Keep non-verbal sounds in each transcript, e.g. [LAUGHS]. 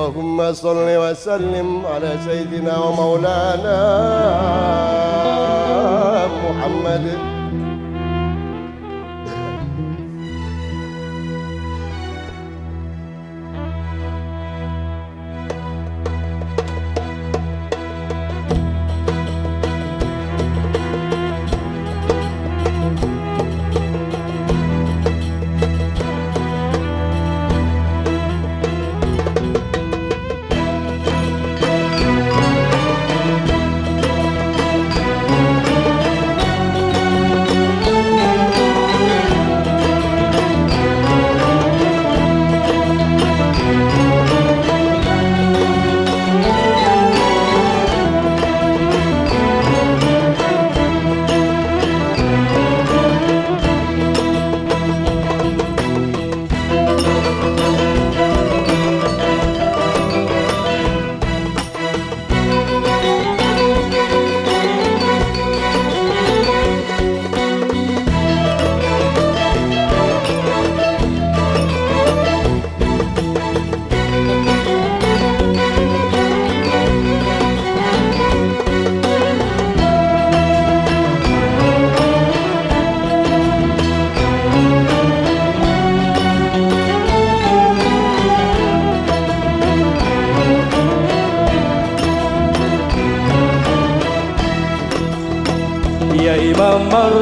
اللهم صل وسلم على سيدنا ومولانا محمد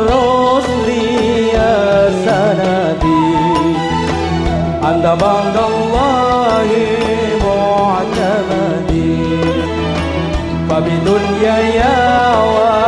Rosliya sanadi. Anta bandallahi mu'tamadi Fabi dunya ya wa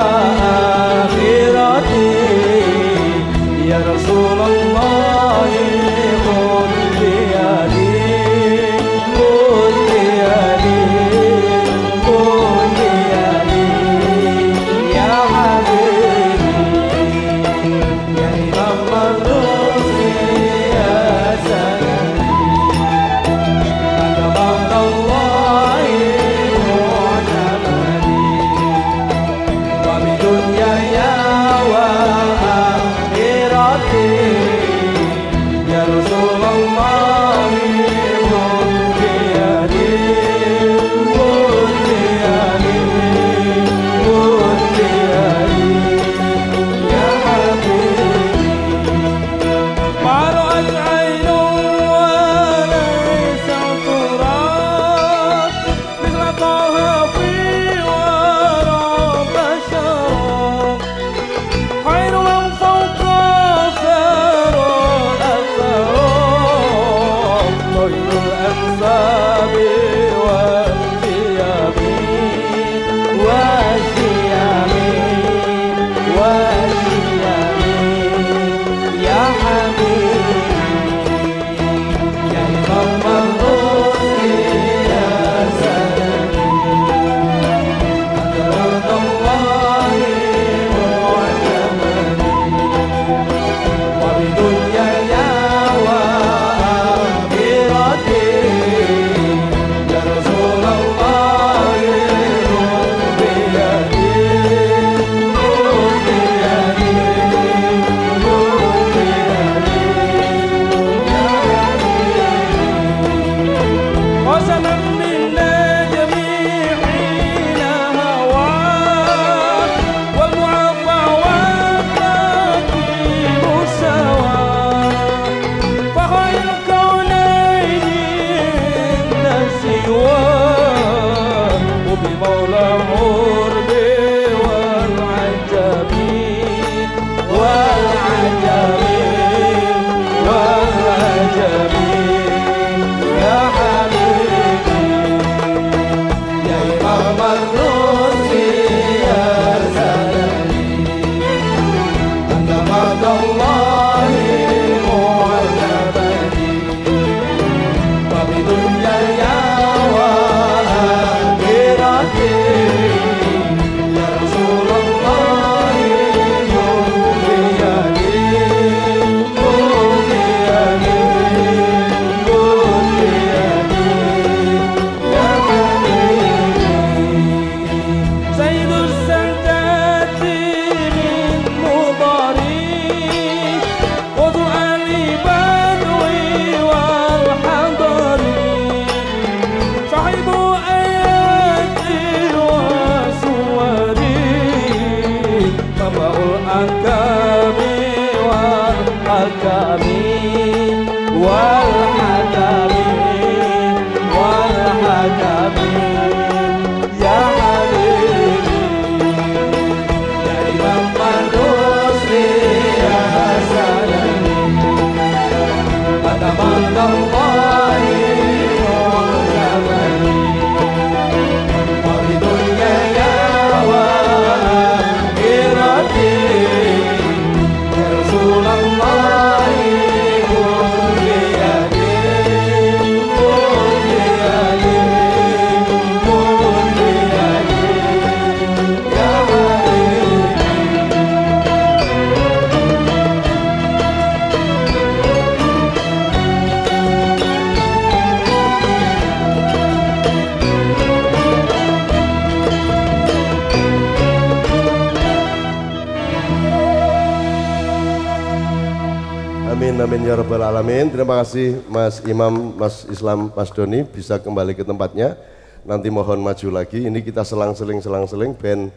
Amin amin ya rabbal alamin. Terima kasih Mas Imam, Mas Islam, Mas Doni bisa kembali ke tempatnya. Nanti mohon maju lagi. Ini kita selang-seling selang-seling ben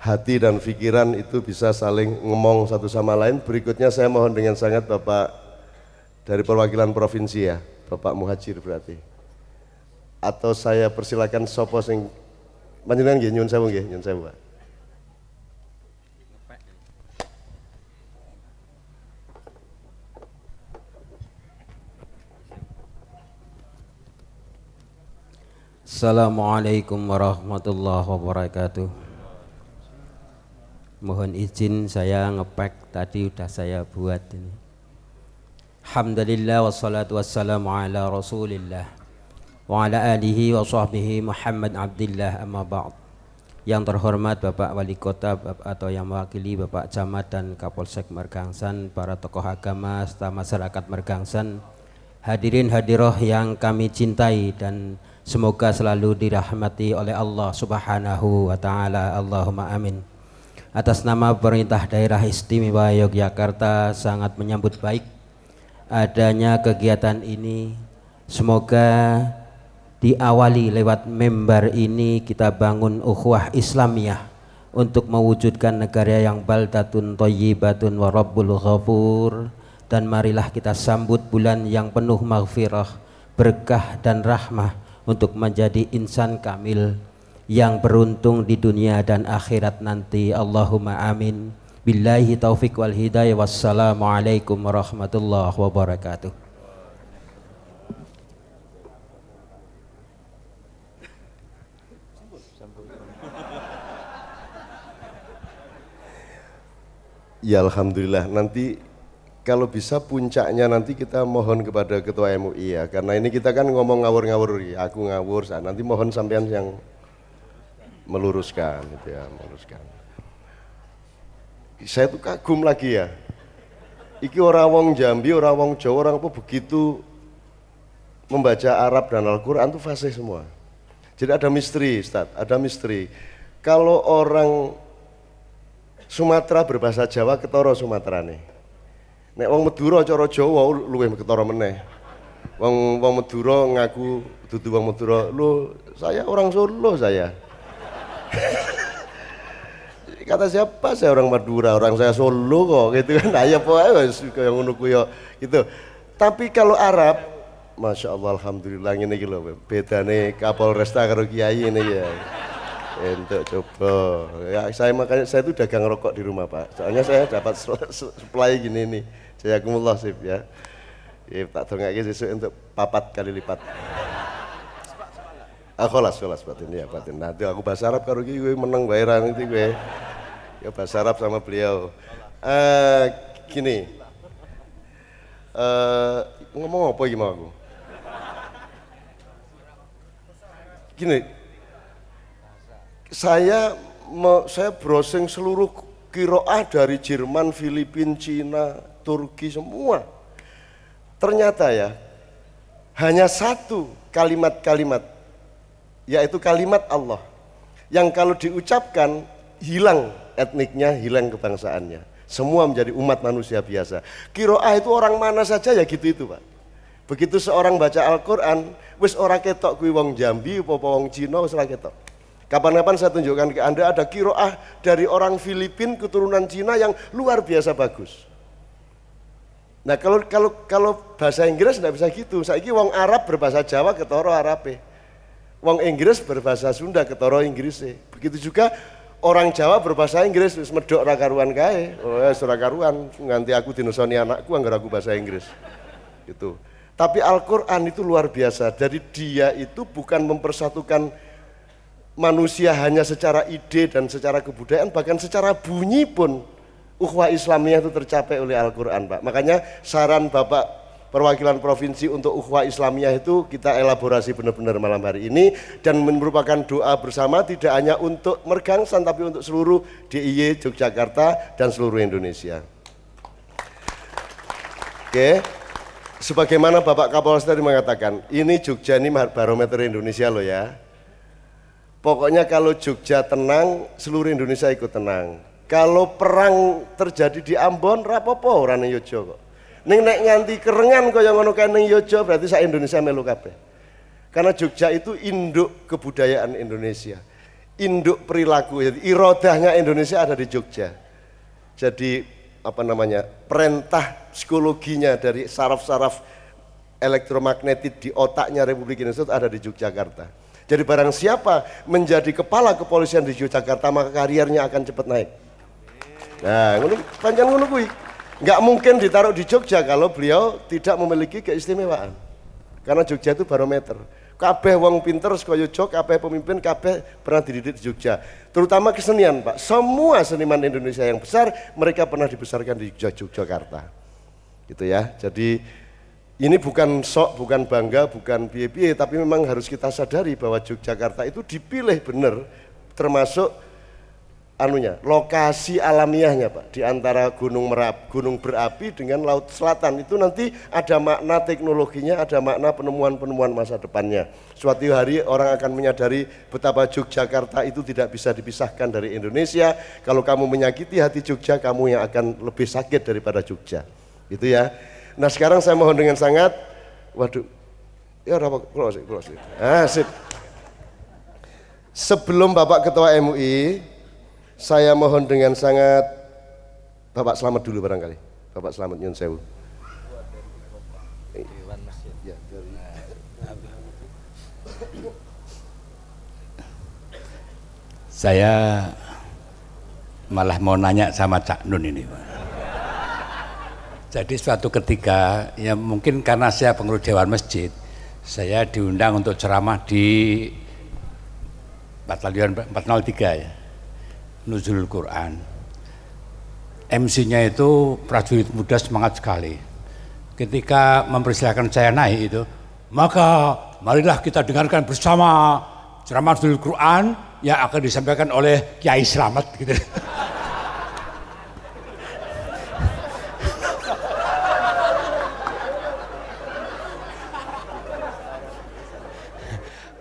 hati dan pikiran itu bisa saling ngomong satu sama lain. Berikutnya saya mohon dengan sangat Bapak dari perwakilan provinsi ya, Bapak Muhajir berarti. Atau saya persilakan sopo sing panjenengan nggih nyun sewu nggih, nyun sewu. Pak. Assalamualaikum warahmatullahi wabarakatuh. Mohon izin saya ngepek tadi udah saya buat ini. Alhamdulillah wassalatu wassalamu ala Rasulillah wa ala alihi wa sahbihi Muhammad Abdillah amma ba'd. Yang terhormat Bapak Wali Kota atau yang mewakili Bapak Camat dan Kapolsek Mergangsan, para tokoh agama serta masyarakat Mergangsan, hadirin hadiroh yang kami cintai dan Semoga selalu dirahmati oleh Allah Subhanahu wa taala. Allahumma amin. Atas nama pemerintah daerah istimewa Yogyakarta sangat menyambut baik adanya kegiatan ini. Semoga diawali lewat member ini kita bangun ukhuwah Islamiyah untuk mewujudkan negara yang baldatun thayyibatun wa rabbul ghafur dan marilah kita sambut bulan yang penuh maghfirah, berkah dan rahmah untuk menjadi insan kamil yang beruntung di dunia dan akhirat nanti. Allahumma amin. Billahi taufik wal hidayah. Wassalamualaikum warahmatullahi wabarakatuh. Ya Alhamdulillah. Nanti kalau bisa puncaknya nanti kita mohon kepada ketua MUI ya. Karena ini kita kan ngomong ngawur-ngawur. Ya aku ngawur nanti mohon sampean yang meluruskan gitu ya meluruskan. Saya tuh kagum lagi ya. Iki orang wong Jambi orang wong Jawa orang apa begitu membaca Arab dan Al-Quran tuh fasih semua. Jadi ada misteri Ustaz ada misteri. Kalau orang Sumatera berbahasa Jawa ketoro Sumatera nih Nek wong Madura cara Jawa luwih ketara meneh. Wong wong Madura ngaku dudu wong Madura, "Lu, saya orang Solo saya." [LAUGHS] Kata siapa saya orang Madura, orang saya Solo kok gitu kan. Nah ya pokoknya kaya ngono ya gitu. Tapi kalau Arab Masya Allah, Alhamdulillah ini gitu beda nih Kapolresta karo Kiai ini ya untuk coba ya saya makanya saya itu dagang rokok di rumah pak soalnya saya dapat supply gini nih saya kumullah sip ya ya tak dongake sesuk untuk papat kali lipat Ah, kholas, kholas batin ya batin. Nanti aku bahasa Arab karo iki gue menang bayaran itu gue. Ya bahasa Arab sama beliau. Uh, gini. Uh, ngomong apa gimana aku? Gini, saya me, saya browsing seluruh kiroah dari Jerman, Filipina, Cina, Turki semua. Ternyata ya hanya satu kalimat-kalimat yaitu kalimat Allah yang kalau diucapkan hilang etniknya, hilang kebangsaannya. Semua menjadi umat manusia biasa. Kiroah itu orang mana saja ya gitu itu pak. Begitu seorang baca Al-Quran, wis ora ketok kuwi wong Jambi, apa wong Cina, wis ora ketok. Kapan-kapan saya tunjukkan ke Anda ada kiroah dari orang Filipin keturunan Cina yang luar biasa bagus. Nah kalau kalau kalau bahasa Inggris tidak bisa gitu. Saya ini wong Arab berbahasa Jawa ketoro Arabe. Wong Inggris berbahasa Sunda ketoro Inggris. Begitu juga orang Jawa berbahasa Inggris wis medok ra karuan kae. Oh ya karuan nganti aku dinosoni anakku anggar aku bahasa Inggris. Gitu. Tapi Al-Qur'an itu luar biasa. Jadi dia itu bukan mempersatukan manusia hanya secara ide dan secara kebudayaan bahkan secara bunyi pun ukhuwah Islamiyah itu tercapai oleh Al-Qur'an, Pak. Makanya saran Bapak perwakilan provinsi untuk ukhuwah Islamiyah itu kita elaborasi benar-benar malam hari ini dan merupakan doa bersama tidak hanya untuk Mergangsan tapi untuk seluruh DIY Yogyakarta dan seluruh Indonesia. Oke. Sebagaimana Bapak Kapolres tadi mengatakan, ini Jogja ini barometer Indonesia loh ya Pokoknya kalau Jogja tenang, seluruh Indonesia ikut tenang. Kalau perang terjadi di Ambon, rapopo orang Yojo kok. Ning nek nganti kerengan kaya ngono kae ning Yojo berarti sak Indonesia melu kabeh. Karena Jogja itu induk kebudayaan Indonesia. Induk perilaku. Jadi irodahnya Indonesia ada di Jogja. Jadi apa namanya? perintah psikologinya dari saraf-saraf elektromagnetik di otaknya Republik Indonesia itu ada di Yogyakarta. Jadi barang siapa menjadi kepala kepolisian di Yogyakarta maka karirnya akan cepat naik. Nah, ngono panjang ngono kuwi. Enggak mungkin ditaruh di Jogja kalau beliau tidak memiliki keistimewaan. Karena Jogja itu barometer. Kabeh wong pinter saka Jogja, kabeh pemimpin kabeh pernah dididik di Jogja. Terutama kesenian, Pak. Semua seniman Indonesia yang besar mereka pernah dibesarkan di Yogyakarta. Gitu ya. Jadi ini bukan sok, bukan bangga, bukan biaya tapi memang harus kita sadari bahwa Yogyakarta itu dipilih benar termasuk anunya lokasi alamiahnya pak di antara gunung merap gunung berapi dengan laut selatan. Itu nanti ada makna teknologinya ada makna penemuan-penemuan masa depannya. Suatu hari orang akan menyadari betapa Yogyakarta itu tidak bisa dipisahkan dari Indonesia. Kalau kamu menyakiti hati Jogja kamu yang akan lebih sakit daripada Jogja. Itu ya. Nah sekarang saya mohon dengan sangat waduh ya apa close close ah sip. Sebelum Bapak Ketua MUI saya mohon dengan sangat Bapak selamat dulu barangkali. Bapak selamat nyun sewu. Ya, Saya malah mau nanya sama Cak Nun ini. Jadi suatu ketika ya mungkin karena saya pengurus Dewan Masjid, saya diundang untuk ceramah di Batalion 403 ya nuzul Quran. MC-nya itu prajurit muda semangat sekali. Ketika mempersilahkan saya naik itu, maka marilah kita dengarkan bersama ceramah nuzul Quran yang akan disampaikan oleh Kiai Slamet gitu. [LAUGHS]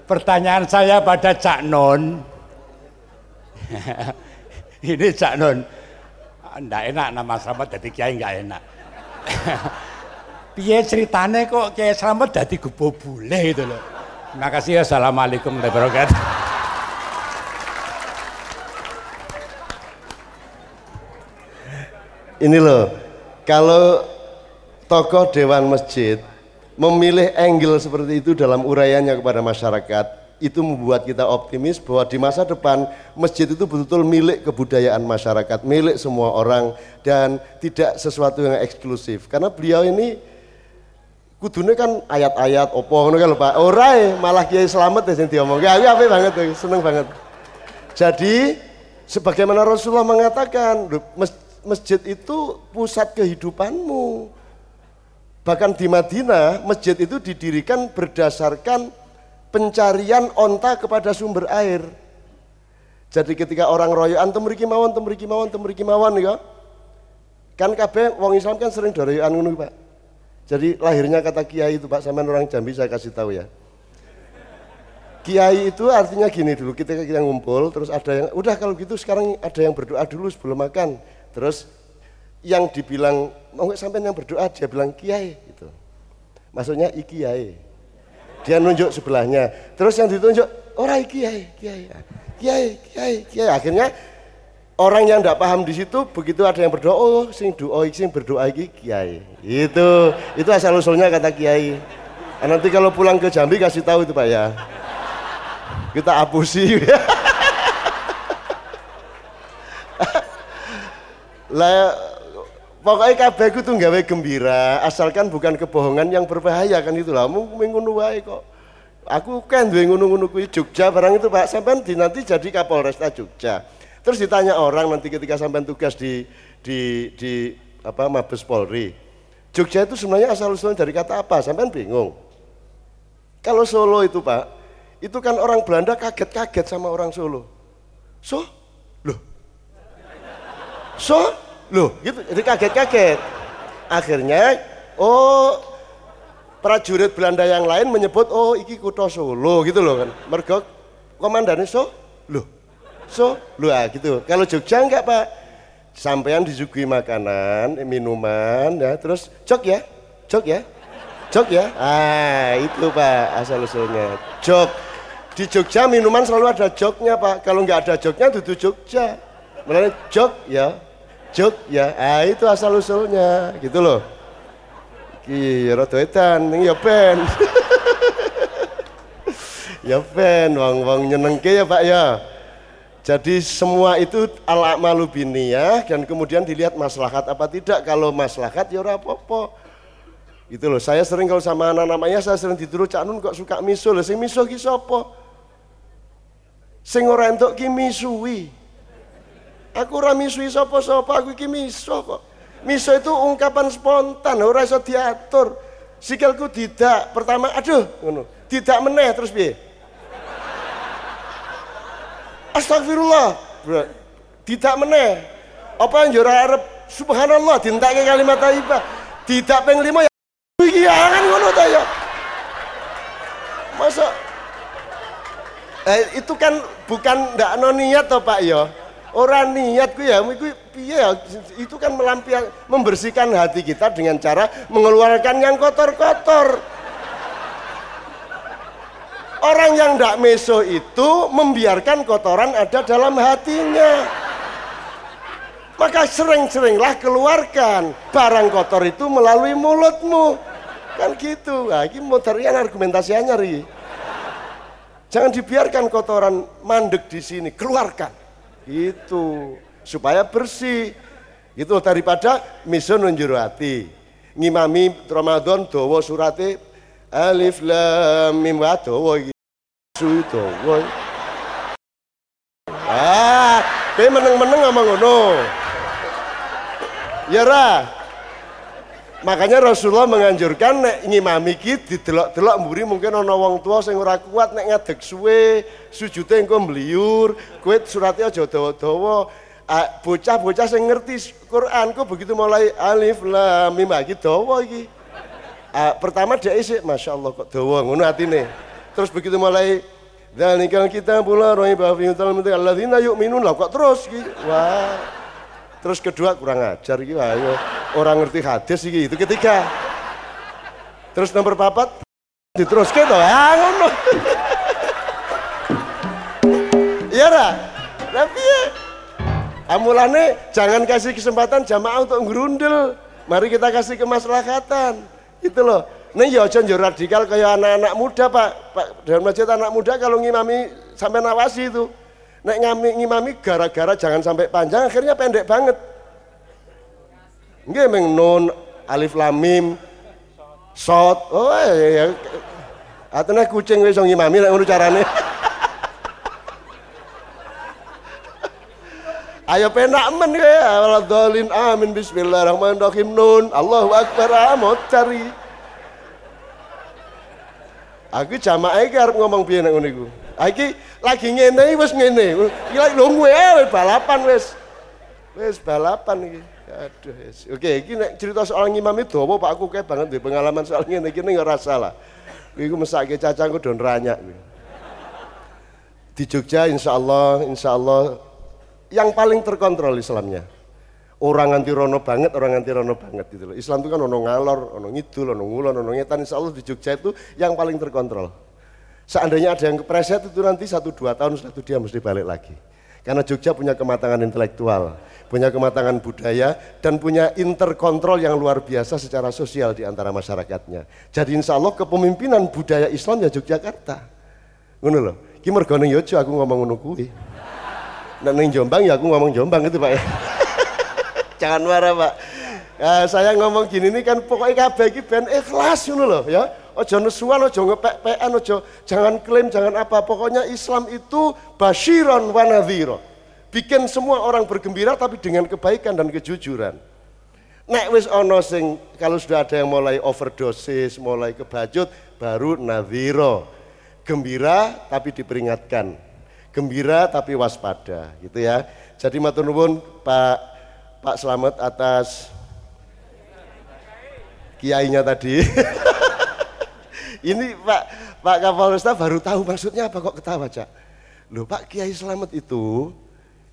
Pertanyaan saya pada Cak Non, [LAUGHS] ini Cak Nun. Ndak enak nama selamat jadi kiai nggak enak. Piye ceritane kok kiai selamat jadi gubo bule itu loh terima kasih assalamualaikum warahmatullahi wabarakatuh. Ini loh kalau tokoh dewan masjid memilih angle seperti itu dalam uraiannya kepada masyarakat itu membuat kita optimis bahwa di masa depan masjid itu betul-betul milik kebudayaan masyarakat, milik semua orang dan tidak sesuatu yang eksklusif. Karena beliau ini kudunya kan ayat-ayat opo ngono kan Pak. Ora malah Kiai Slamet ya sing diomong. Ya apa banget seneng banget. Jadi sebagaimana Rasulullah mengatakan, masjid itu pusat kehidupanmu. Bahkan di Madinah, masjid itu didirikan berdasarkan pencarian onta kepada sumber air. Jadi ketika orang royo antum mriki mawon, antum mriki mawon, antum mriki mawon ya. Kan kabeh wong Islam kan sering doroyoan ngono, Pak. Jadi lahirnya kata kiai itu Pak, sampean orang Jambi saya kasih tahu ya. Kiai itu artinya gini dulu, kita kita ngumpul, terus ada yang, udah kalau gitu sekarang ada yang berdoa dulu sebelum makan. Terus yang dibilang, mau nggak sampai yang berdoa, dia bilang kiai gitu. Maksudnya ikiai. Dia nunjuk sebelahnya. Terus yang ditunjuk, orang kiai, kiai, kiai, kiai, kiai. Akhirnya orang yang tidak paham di situ begitu ada yang berdoa, oh sing doa, sing berdoa iki kiai. Itu, itu asal usulnya kata kiai. Nah, nanti kalau pulang ke Jambi kasih tahu itu pak ya. Kita apusi. [LAUGHS] lah pokoknya kabeh itu tuh gawe gembira asalkan bukan kebohongan yang berbahaya kan itulah mungkin ngono wae kok. Aku kan duwe ngono-ngono kuwi Jogja barang itu Pak sampean di nanti jadi Kapolresta Jogja. Terus ditanya orang nanti ketika sampean tugas di di di apa Mabes Polri. Jogja itu sebenarnya asal usulnya dari kata apa? Sampean bingung. Kalau Solo itu Pak itu kan orang Belanda kaget-kaget sama orang Solo. So loh. So Loh, gitu. Jadi kaget-kaget. Akhirnya, oh prajurit Belanda yang lain menyebut, oh iki kutho Solo gitu loh kan. Mergo komandannya so, loh, so, loh ah, gitu. Kalau Jogja enggak Pak. sampean disuguhi makanan, minuman ya, terus jok ya, jok ya, jok ya. Ah itu pak asal usulnya, jok. Di Jogja minuman selalu ada joknya pak. Kalau nggak ada joknya duduk Jogja. Mulai jok ya, jok ya. Ah itu asal usulnya, gitu loh. Iya, rada edan, ini ya ben. [LAUGHS] ya ben, wong-wong nyenengke ya Pak ya. Jadi semua itu ala malu biniyah dan kemudian dilihat maslahat apa tidak. Kalau maslahat ya ora apa-apa. Gitu loh. Saya sering kalau sama anak-anaknya saya sering dituduh Cak Nun kok suka miso. Lah sing miso ki sapa? Sing ora entuk ki. Aku ora misui sapa-sapa, aku iki miso kok. Miso itu ungkapan spontan, ora iso diatur. Sikilku tidak, pertama aduh ngono. Tidak meneh terus piye? Astagfirullah. Tidak meneh. Apa yang ora arep subhanallah dintake kalimat thayyibah. Tidak ping lima ya iki kan ngono ta ya. Masa Eh, itu kan bukan ndak no niat toh Pak ya. Orang niat ku ya, iku piye ya? Itu kan melampias membersihkan hati kita dengan cara mengeluarkan yang kotor-kotor. Orang yang ndak meso itu membiarkan kotoran ada dalam hatinya. Maka sering-seringlah keluarkan barang kotor itu melalui mulutmu. Kan gitu. Nah, ini modern argumentasinya ri. Jangan dibiarkan kotoran mandek di sini, keluarkan. Itu supaya bersih. Itu daripada miso nunjuru hati. Ngimami Ramadan dawa surate alif lam mim wa dawa iki. Su dawa. Ah, kowe meneng-meneng ngomong ngono. Ya ra. Makanya Rasulullah menganjurkan nek ngimami ki didelok-delok mburi mungkin ana wong tua sing ora kuat nek ngadeg suwe, sujute engko mliur, kowe surate aja dawa-dawa. Bocah-bocah sing ngerti Quran kok begitu mulai alif lam mim iki dawa iki. Pertama dia isi, masya Allah kok dawa ngono atine. Terus begitu mulai Dzalikal kita pula rohi bafi utal muti alladzina yu'minun lah kok terus iki. Wah. Terus kedua kurang ajar iki ayo orang ngerti hadis iki itu ketiga. Terus nomor papat diteruske to. Ah ngono. Iya? Lah piye? Amulane jangan kasih kesempatan jamaah untuk ngerundel. Mari kita kasih kemaslahatan. Gitu loh. Nih ya aja radikal kayak anak-anak muda Pak. Pak dalam masjid anak muda kalau ngimami sampai nawasi itu. Nek ngami, ngimami gara-gara jangan sampai panjang akhirnya pendek banget. Nggih meng nun alif lam mim sot. Oh ya. Atene kucing wis ngimami nek ngono carane. [LAUGHS] Ayo penak men ya, waladhalin amin bismillahirrahmanirrahim nun Allahu akbar amot cari. Aku jamaah iki arep ngomong piye nek ngono iku. Iki lagi ngene wis ngene. Iki lagi lho wis balapan wis. Wis balapan iki. Aduh. Oke, nek cerita soal ngimam itu Pak aku kayak banget di pengalaman soal ngene iki ning ora salah. Iku mesake cacangku don ranyak. Di Jogja insya Allah, insya Allah yang paling terkontrol Islamnya. Orang nganti rono banget, orang nganti rono banget gitu loh. Islam itu kan ono ngalor, ono ngidul, ono ngulon, ono ngetan. Insya Allah di Jogja itu yang paling terkontrol. Seandainya ada yang kepreset itu nanti satu dua tahun setelah itu dia mesti balik lagi. Karena Jogja punya kematangan intelektual, punya kematangan budaya, dan punya interkontrol yang luar biasa secara sosial di antara masyarakatnya. Jadi insya Allah kepemimpinan budaya Islam ya Yogyakarta. Ngono loh. Ki ning Yojo aku ngomong ngono kuwi. Nek Jombang ya aku ngomong Jombang itu Pak ya. [LAUGHS] Jangan marah Pak. Nah, saya ngomong gini ini kan pokoknya kabeh iki ben ikhlas ngono loh ya. Ojo nesuan, ojo ngepek-pekan, ojo jangan klaim, jangan apa. Pokoknya Islam itu basyiron wa nadhiro. Bikin semua orang bergembira tapi dengan kebaikan dan kejujuran. Nek wis ono sing kalau sudah ada yang mulai overdosis, mulai kebajut, baru nadhiro. Gembira tapi diperingatkan. Gembira tapi waspada, gitu ya. Jadi matur nuwun Pak Pak Slamet atas kiainya tadi. [LAUGHS] Ini Pak Pak Kapolresta baru tahu maksudnya apa kok ketawa, Cak. Loh Pak Kiai Slamet itu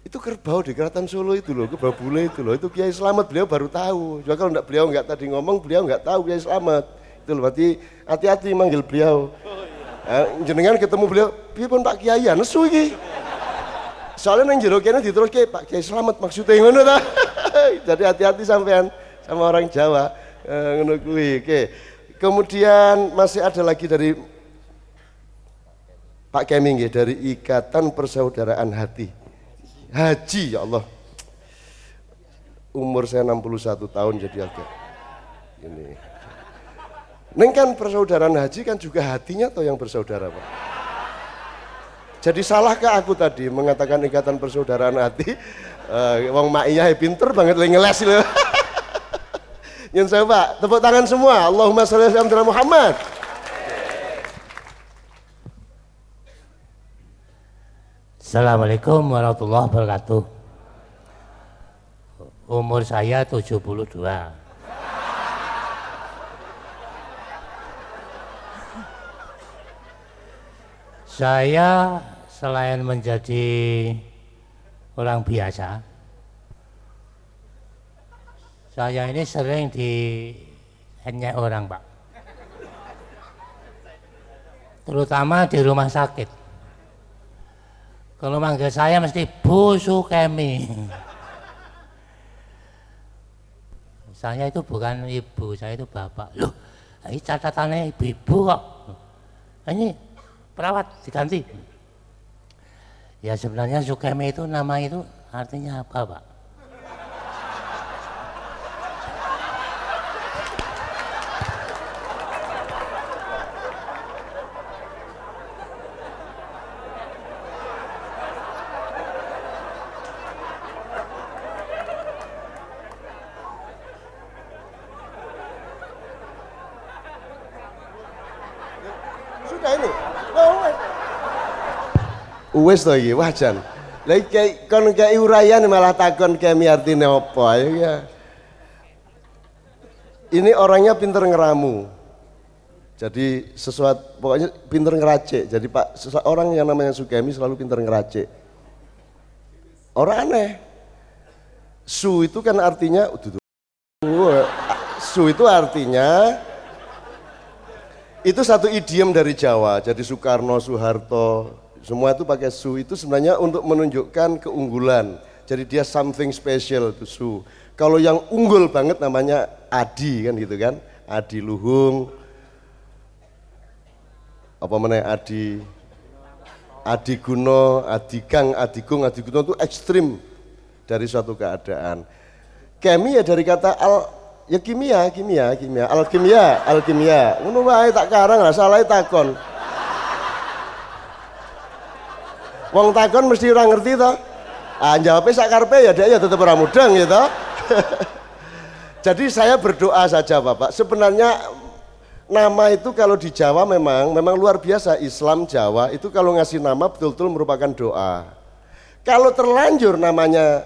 Itu kerbau di Keraton Solo itu loh, kerbau bule itu loh. Itu Kiai Slamet beliau baru tahu. Juga kalau enggak beliau enggak tadi ngomong, beliau enggak tahu Kiai Slamet. Itu loh, berarti hati-hati manggil beliau. Eh, jenengan ketemu beliau, piye pun Pak Kiai ya nesu iki. Soalnya nang jero kene diteruske Pak Kiai Slamet maksudnya ngono ta. [LAUGHS] Jadi hati-hati sampean sama orang Jawa. Eh, ngono kuwi. Oke. Kemudian masih ada lagi dari Pak Kemi nggih, dari Ikatan Persaudaraan Hati. Haji ya Allah. Umur saya 61 tahun jadi agak ini. Neng kan persaudaraan haji kan juga hatinya atau yang bersaudara Pak? Jadi salahkah aku tadi mengatakan ikatan persaudaraan hati? Uh, wong mak iya pinter banget lagi ngeles loh. Yang saya Pak, tepuk tangan semua. Allahumma sholli ala Muhammad. Assalamualaikum warahmatullahi wabarakatuh. Umur saya 72. Saya selain menjadi orang biasa, saya ini sering di hanya orang, Pak. Terutama di rumah sakit. Kalau manggil saya mesti Bu Sukemi. Saya itu bukan ibu, saya itu bapak. Loh, ini catatannya ibu-ibu kok. Ini perawat diganti. Ya sebenarnya Sukemi itu nama itu artinya apa Pak? Wis to iki, wah jan. Lah iki kon kei urayan malah takon kemi artine apa ya. Ini orangnya pinter ngeramu. Jadi sesuatu pokoknya pinter ngeracik. Jadi Pak seseorang yang namanya Sugemi selalu pinter ngeracik. Orang aneh. Su itu kan artinya su itu artinya itu satu idiom dari Jawa. Jadi Soekarno, Soeharto, semua itu pakai su itu sebenarnya untuk menunjukkan keunggulan. Jadi dia something special itu su. Kalau yang unggul banget namanya Adi kan gitu kan. Adi Luhung. Apa mana Adi Adi Guno, Adi Kang, Adi Gung, Adi Guno itu ekstrim dari suatu keadaan. Kemi ya dari kata al ya kimia, kimia, kimia, alkimia, alkimia. Ngono wae tak karang lah, salah takon. Wong takon mesti orang ngerti toh. Ah jawabnya sak karpe ya dia ya tetap orang mudeng gitu. [LAUGHS] Jadi saya berdoa saja Bapak. Sebenarnya nama itu kalau di Jawa memang memang luar biasa Islam Jawa itu kalau ngasih nama betul-betul merupakan doa. Kalau terlanjur namanya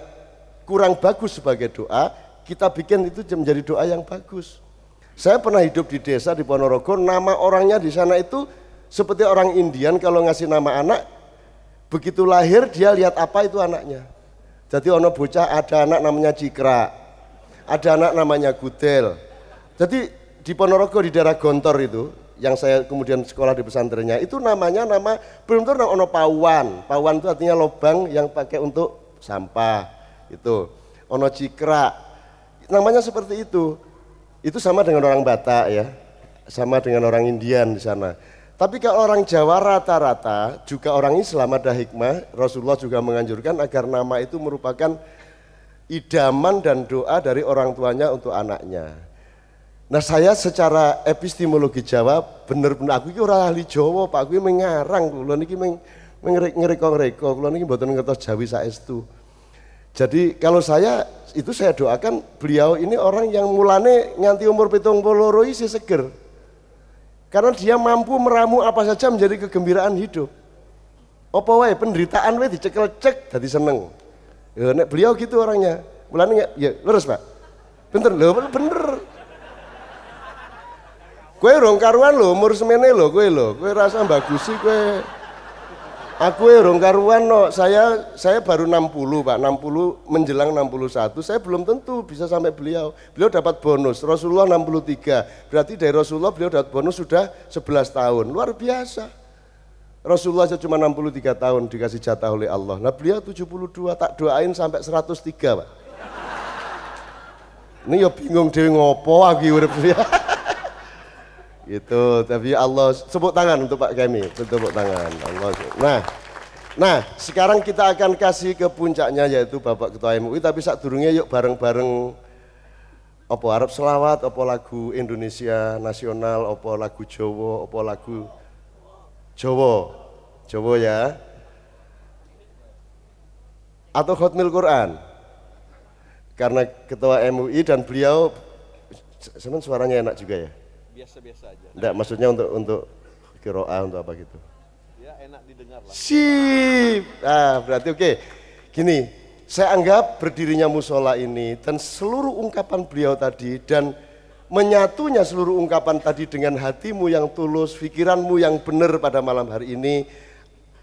kurang bagus sebagai doa, kita bikin itu menjadi doa yang bagus. Saya pernah hidup di desa di Ponorogo, nama orangnya di sana itu seperti orang Indian kalau ngasih nama anak Begitu lahir dia lihat apa itu anaknya. Jadi ono bocah ada anak namanya Cikra, ada anak namanya Gudel. Jadi di Ponorogo di daerah Gontor itu, yang saya kemudian sekolah di pesantrennya itu namanya nama belum tentu ono Pawan. Pawan itu artinya lubang yang pakai untuk sampah itu. Ono Cikra, namanya seperti itu. Itu sama dengan orang Batak ya, sama dengan orang Indian di sana. Tapi kalau orang Jawa rata-rata juga orang Islam ada hikmah, Rasulullah juga menganjurkan agar nama itu merupakan idaman dan doa dari orang tuanya untuk anaknya. Nah saya secara epistemologi Jawa bener-bener aku ini orang ahli Jawa, Pak aku mengarang, kula niki meng ngereko-ngereko, kula niki mboten ngertos Jawi saestu. Jadi kalau saya itu saya doakan beliau ini orang yang mulane nganti umur pitung puluh isi seger. Karena dia mampu meramu apa saja menjadi kegembiraan hidup. Apa wae penderitaan wae dicekel cek jadi seneng. Ya, nek beliau gitu orangnya. Mulane ya leres, Pak. Bener lho, bener. Kue rong karuan lho, umur semene lho, kue lho, kue rasa sih kue. Aku ya rong karuan no. Saya saya baru 60 Pak, 60 menjelang 61. Saya belum tentu bisa sampai beliau. Beliau dapat bonus. Rasulullah 63. Berarti dari Rasulullah beliau dapat bonus sudah 11 tahun. Luar biasa. Rasulullah saja cuma 63 tahun dikasih jatah oleh Allah. Nah beliau 72 tak doain sampai 103 Pak. Ini ya bingung dewi ngopo lagi urip dia. [LAUGHS] Gitu, tapi Allah sebut tangan untuk Pak Kemi, tepuk tangan. Allah. Nah, nah sekarang kita akan kasih ke puncaknya yaitu Bapak Ketua MUI, tapi saat durungnya yuk bareng-bareng apa Arab selawat, apa lagu Indonesia nasional, apa lagu Jawa, apa lagu Jawa, Jawa ya. Atau Khotmil Quran. Karena Ketua MUI dan beliau, sebenarnya suaranya enak juga ya biasa-biasa aja. Enggak, maksudnya untuk untuk kiroah untuk apa gitu. Ya enak didengar lah. Sip. Ah, berarti oke. Gini, saya anggap berdirinya musola ini dan seluruh ungkapan beliau tadi dan menyatunya seluruh ungkapan tadi dengan hatimu yang tulus, pikiranmu yang benar pada malam hari ini,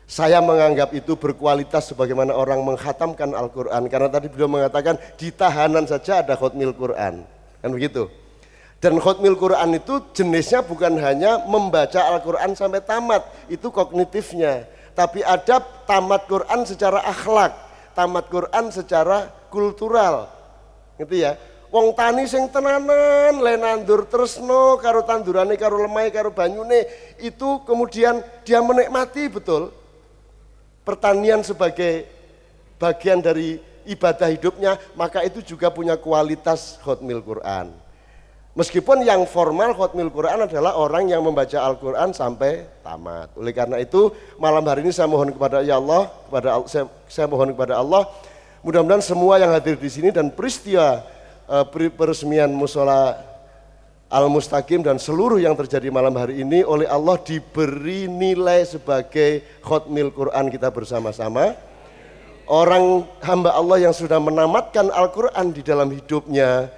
saya menganggap itu berkualitas sebagaimana orang menghatamkan Al-Quran. Karena tadi beliau mengatakan di tahanan saja ada khutmil Quran. Kan begitu? Dan khutmil Quran itu jenisnya bukan hanya membaca Al-Quran sampai tamat, itu kognitifnya. Tapi ada tamat Quran secara akhlak, tamat Quran secara kultural. Gitu ya. Wong tani sing tenanan, lenandur tresno karo tandurane karo lemai karo banyune itu kemudian dia menikmati betul pertanian sebagai bagian dari ibadah hidupnya, maka itu juga punya kualitas khutmil Quran. Meskipun yang formal khutmil Quran adalah orang yang membaca Al-Quran sampai tamat. Oleh karena itu malam hari ini saya mohon kepada ya Allah, kepada saya, saya mohon kepada Allah, mudah-mudahan semua yang hadir di sini dan peristiwa uh, peresmian musola Al-Mustaqim dan seluruh yang terjadi malam hari ini oleh Allah diberi nilai sebagai khutmil Quran kita bersama-sama. Orang hamba Allah yang sudah menamatkan Al-Quran di dalam hidupnya,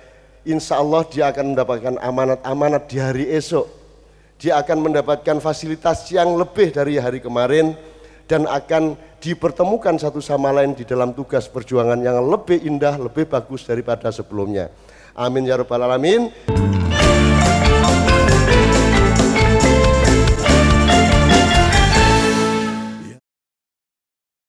insya Allah dia akan mendapatkan amanat-amanat di hari esok. Dia akan mendapatkan fasilitas yang lebih dari hari kemarin dan akan dipertemukan satu sama lain di dalam tugas perjuangan yang lebih indah, lebih bagus daripada sebelumnya. Amin ya rabbal alamin.